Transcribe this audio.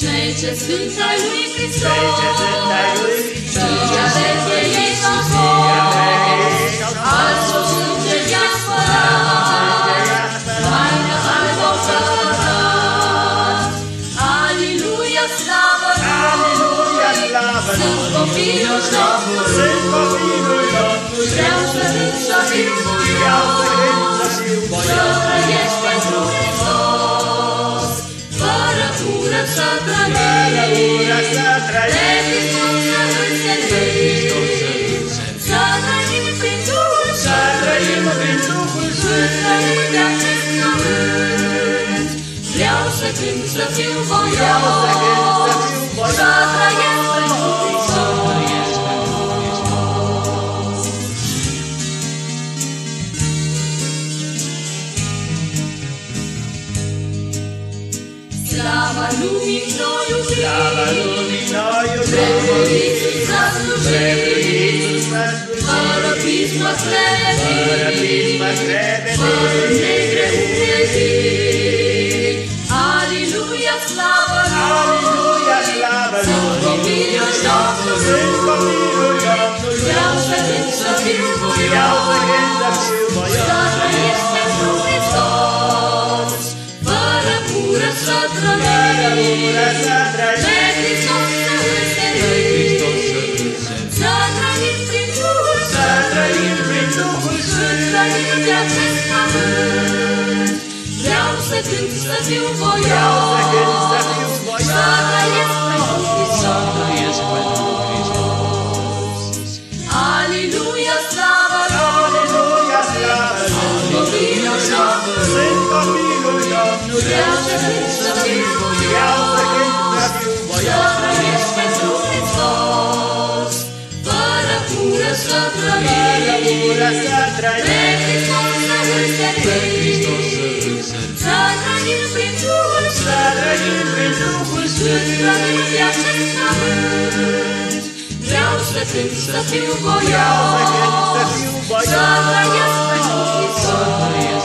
Cei ce sunt ai lui Hristos, Cei ce sunt ai lui Hristos, și ales de ei s-au fost, alți o sânge i-a spălat, haină albă au cărat. Aleluia, slavă Aleluia, Lui! slavă Sunt copilul Domnului, Sunt copilul Domnului, vreau să cânt să fiu fără ură să Ură trăim. să trăim, De Hristos să îl servim, să trăim prin Duhul să trăim prin Duhul Sfânt, Sfânt. trăim de acest pământ. Vreau să cânt să fiu Vreau să cânt să voios, fiu voios. Slava lumii noi iubim, Slava lumii noi iubim, Preferit să Preferit slujim, să slujim, fără pismă fără pismă străvenim, fără străvenim. negreutății. Aleluia, slavă Aleluia, slavă Sunt Lui! copilul Domnului, Sunt copilul Domnului, vreau să cânt să fiu vreau să Duhul Sfânt, Sfânt. trăim de acest pământ. Vreau să cânt să fiu Vreau să cânt să voios, fiu voios. să trăiesc pentru Hristos. Aleluia, slavă Aleluia, slavă Lui! Copilul Domnului, Sunt copilul Domnului, vreau să cânt trăim. ură să Pe trăim, Hristos să îl servim, să trăim prin Duhul să trăim prin Duhul Sfânt, Sfânt. trăim de acest pământ. Vreau să cânt să fiu Vreau să cânt să voios, fiu să voios. trăiesc pentru Hristos.